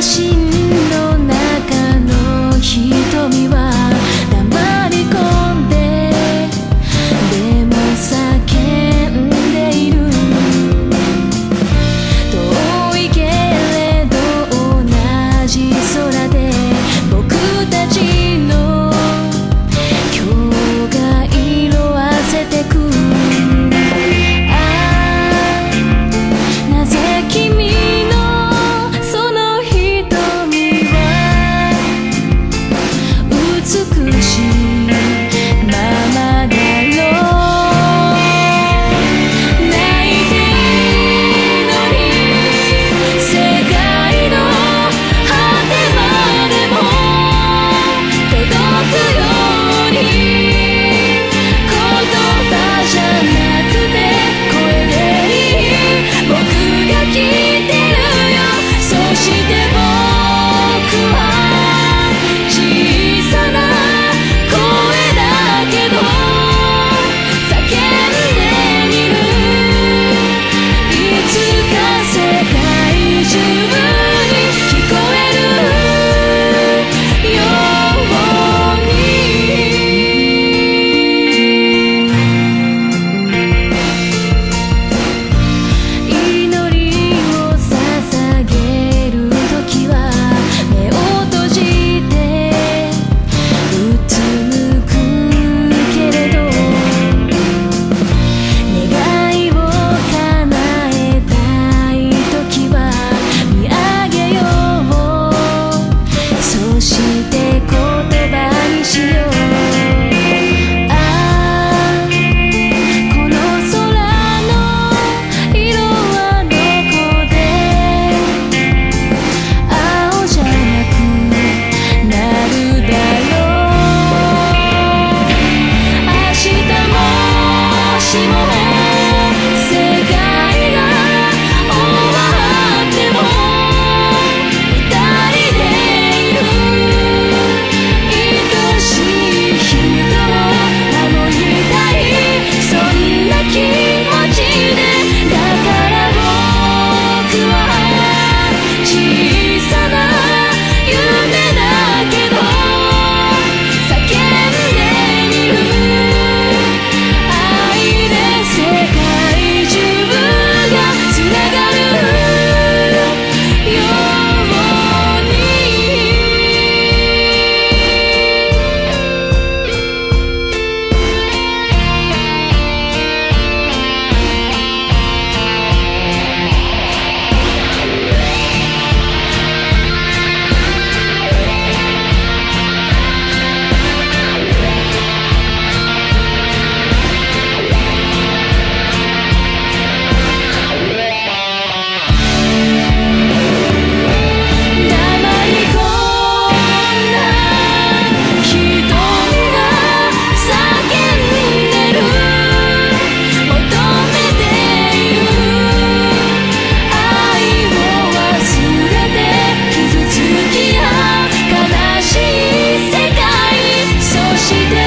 Kashima. して